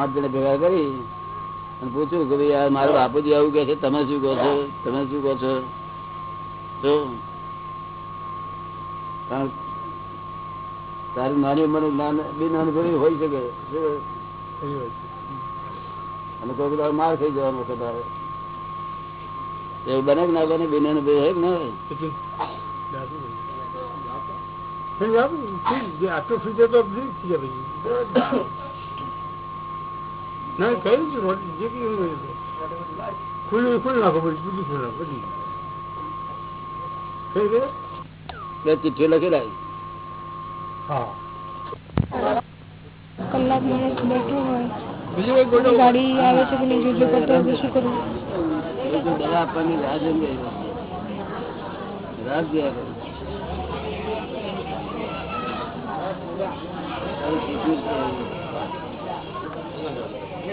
પાંચ જણા ભેગા કરી અને પૂછ્યું કે ભાઈ આ મારા બાપુજી આવું કે છે તમે શું કહો છો તમે શું કહો છો કારણ તારી નાની ઉંમર બિન અનુભવી હોય શકે અને કોઈ બધા માર થઈ જવાનો વખત આવે એવું બને કે ના બને બિન અનુભવી હોય ના હોય આટલું સુધી તો થઈ જાય ના કહ્યું છે મોટી જે કઈ હોય તે. ખુલ્લું ખુલ્લું નાખો પછી બીજું ખુલ્લું નાખો બધી થઈ ગયું બે ચિઠ્ઠી લખી લાવી હા કલાક માણસ બેઠો હોય બીજું કઈ ગોળો ગાડી આવે છે કે નહીં જોઈ પતો હોય તો શું કરવું એ તો દવા આપવાની રાહ જોઈ રહી છે. રાહ જોયા કરે. તારું શીખ્યું